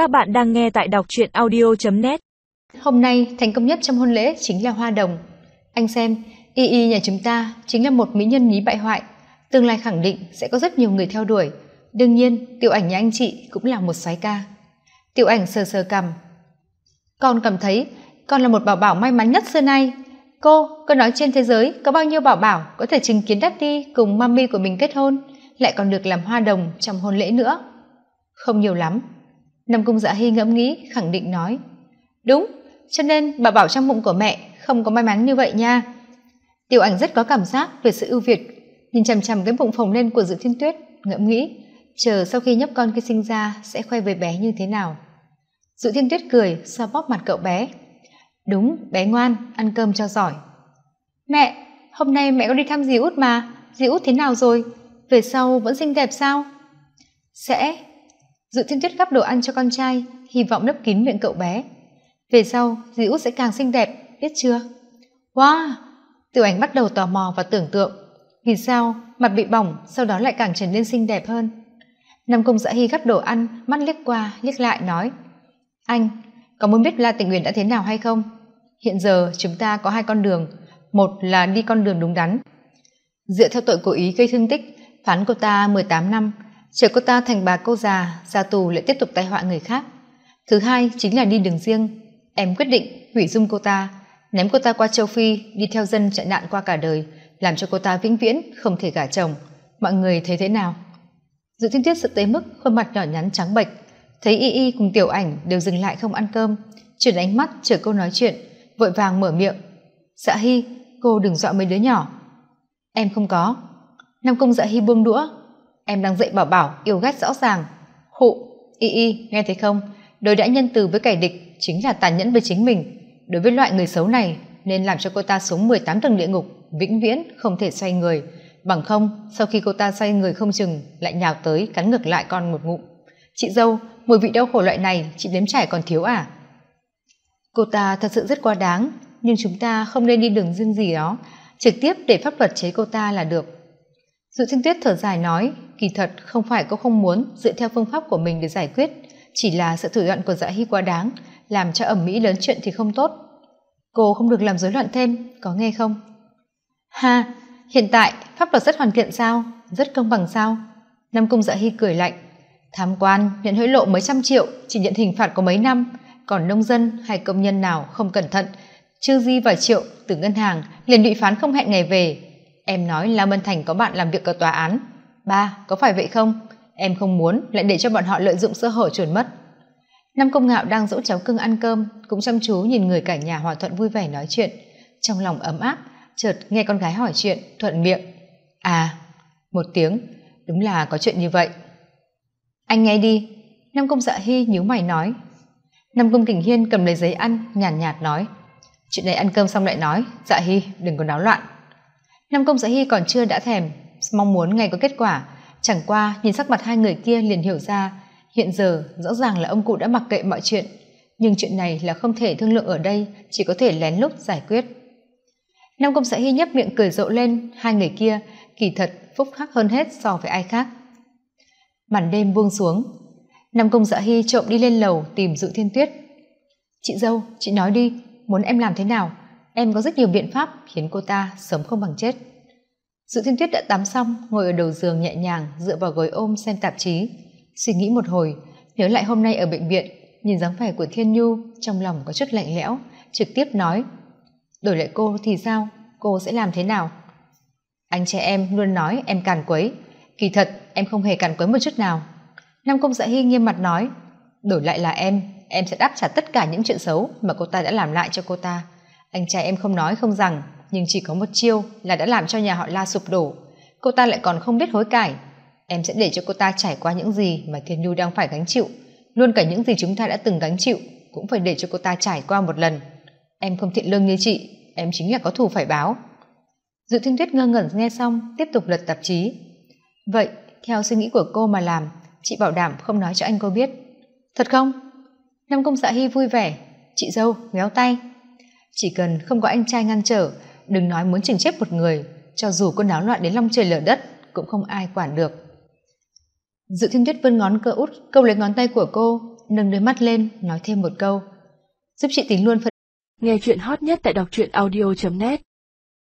Các bạn đang nghe tại đọc truyện audio.net Hôm nay thành công nhất trong hôn lễ chính là hoa đồng. Anh xem, y y nhà chúng ta chính là một mỹ nhân nhí bại hoại. Tương lai khẳng định sẽ có rất nhiều người theo đuổi. Đương nhiên, tiểu ảnh nhà anh chị cũng là một soái ca. Tiểu ảnh sờ sờ cầm. Con cảm thấy con là một bảo bảo may mắn nhất xưa nay. Cô, cô nói trên thế giới có bao nhiêu bảo bảo có thể chứng kiến Daddy cùng mami của mình kết hôn, lại còn được làm hoa đồng trong hôn lễ nữa. Không nhiều lắm. Nam Cung Dạ Hy ngẫm nghĩ, khẳng định nói. Đúng, cho nên bà bảo trong bụng của mẹ không có may mắn như vậy nha. Tiểu ảnh rất có cảm giác về sự ưu việt, nhìn chằm chằm cái bụng phồng lên của Dự Thiên Tuyết, ngẫm nghĩ, chờ sau khi nhấp con kia sinh ra sẽ khoe về bé như thế nào. Dự Thiên Tuyết cười, xoa bóp mặt cậu bé. Đúng, bé ngoan, ăn cơm cho giỏi. Mẹ, hôm nay mẹ có đi thăm dì út mà, dì út thế nào rồi? Về sau vẫn xinh đẹp sao? Sẽ. Dự Thiên Tuyết gắp đồ ăn cho con trai, hy vọng lấp kín miệng cậu bé. Về sau, dì út sẽ càng xinh đẹp, biết chưa? Wow! Tiểu ảnh bắt đầu tò mò và tưởng tượng. Vì sao mặt bị bỏng sau đó lại càng trở nên xinh đẹp hơn? Nam Công Dạ Hy gắp đồ ăn, mắt liếc qua, liếc lại nói. Anh, có muốn biết La Tình Nguyện đã thế nào hay không? Hiện giờ chúng ta có hai con đường. Một là đi con đường đúng đắn. Dựa theo tội cố ý gây thương tích, phán cô ta 18 năm, chờ cô ta thành bà cô già, ra tù lại tiếp tục tai họa người khác. Thứ hai chính là đi đường riêng. Em quyết định hủy dung cô ta, ném cô ta qua châu Phi, đi theo dân chạy nạn qua cả đời, làm cho cô ta vĩnh viễn không thể gả chồng. Mọi người thấy thế nào? Dự thiên tiết sợ tới mức khuôn mặt nhỏ nhắn trắng bệch, thấy y y cùng tiểu ảnh đều dừng lại không ăn cơm, chuyển ánh mắt chờ câu nói chuyện, vội vàng mở miệng. Dạ Hy, cô đừng dọa mấy đứa nhỏ. Em không có. Nam Cung Dạ Hy buông đũa. Em đang dạy bảo bảo yêu ghét rõ ràng. Hụ, y y, nghe thấy không? Đối đãi nhân từ với kẻ địch chính là tàn nhẫn với chính mình. Đối với loại người xấu này nên làm cho cô ta xuống 18 tầng địa ngục, vĩnh viễn không thể xoay người. Bằng không, sau khi cô ta xoay người không chừng, lại nhào tới cắn ngược lại con một ngụm. Chị dâu, mùi vị đau khổ loại này chị nếm trải còn thiếu à? Cô ta thật sự rất quá đáng, nhưng chúng ta không nên đi đường riêng gì đó, trực tiếp để pháp luật chế cô ta là được. Dự thiên tuyết thở dài nói, kỳ thật không phải cô không muốn dựa theo phương pháp của mình để giải quyết, chỉ là sự thủ đoạn của dạ hy quá đáng, làm cho ẩm mỹ lớn chuyện thì không tốt. Cô không được làm rối loạn thêm, có nghe không? Ha, hiện tại pháp luật rất hoàn thiện sao? Rất công bằng sao? Nam Cung dạ hy cười lạnh. Tham quan nhận hối lộ mấy trăm triệu, chỉ nhận hình phạt có mấy năm, còn nông dân hay công nhân nào không cẩn thận, chưa di vài triệu từ ngân hàng liền bị phán không hẹn ngày về. Em nói La Mân Thành có bạn làm việc ở tòa án. Ba, có phải vậy không? Em không muốn lại để cho bọn họ lợi dụng sơ hở chuẩn mất. Nam Công Ngạo đang dỗ cháu cưng ăn cơm, cũng chăm chú nhìn người cả nhà hòa thuận vui vẻ nói chuyện. Trong lòng ấm áp, chợt nghe con gái hỏi chuyện, thuận miệng. À, một tiếng, đúng là có chuyện như vậy. Anh nghe đi. Nam Công Dạ Hy nhíu mày nói. Nam Công Kình Hiên cầm lấy giấy ăn, nhàn nhạt, nhạt nói. Chuyện này ăn cơm xong lại nói, Dạ Hy, đừng có náo loạn. Nam Công Dạ Hy còn chưa đã thèm, mong muốn ngày có kết quả, chẳng qua nhìn sắc mặt hai người kia liền hiểu ra hiện giờ rõ ràng là ông cụ đã mặc kệ mọi chuyện. Nhưng chuyện này là không thể thương lượng ở đây chỉ có thể lén lút giải quyết. Nam công xã hy nhấp miệng cười rộ lên. Hai người kia kỳ thật phúc khắc hơn hết so với ai khác. Màn đêm buông xuống. Nam công dạ hy trộm đi lên lầu tìm dự thiên tuyết. Chị dâu chị nói đi muốn em làm thế nào? Em có rất nhiều biện pháp khiến cô ta sớm không bằng chết. Dự thiên tuyết đã tắm xong, ngồi ở đầu giường nhẹ nhàng, dựa vào gối ôm xem tạp chí. Suy nghĩ một hồi, nhớ lại hôm nay ở bệnh viện, nhìn dáng vẻ của thiên nhu, trong lòng có chút lạnh lẽo, trực tiếp nói, đổi lại cô thì sao? Cô sẽ làm thế nào? Anh trẻ em luôn nói, em càn quấy. Kỳ thật, em không hề càn quấy một chút nào. Nam công dạ hy nghiêm mặt nói, đổi lại là em em sẽ đáp trả tất cả những chuyện xấu mà cô ta đã làm lại cho cô ta anh trai em không nói không rằng, nhưng chỉ có một chiêu là đã làm cho nhà họ la sụp đổ. Cô ta lại còn không biết hối cải. Em sẽ để cho cô ta trải qua những gì mà thiên nhu đang phải gánh chịu, luôn cả những gì chúng ta đã từng gánh chịu cũng phải để cho cô ta trải qua một lần. Em không thiện lương như chị, em chính là có thù phải báo. Dự thiên tuyết ngơ ngẩn nghe xong, tiếp tục lật tạp chí. Vậy, theo suy nghĩ của cô mà làm, chị bảo đảm không nói cho anh cô biết. Thật không? Nam công dạ hy vui vẻ. Chị dâu ngéo tay chỉ cần không có anh trai ngăn trở, đừng nói muốn chỉnh chết một người, cho dù có náo loạn đến long trời lở đất, cũng không ai quản được. Dự thiên tuyết vươn ngón cơ út, câu lấy ngón tay của cô, nâng đôi mắt lên, nói thêm một câu. Giúp chị tính luôn phần nghe chuyện hot nhất tại đọc truyện audio net.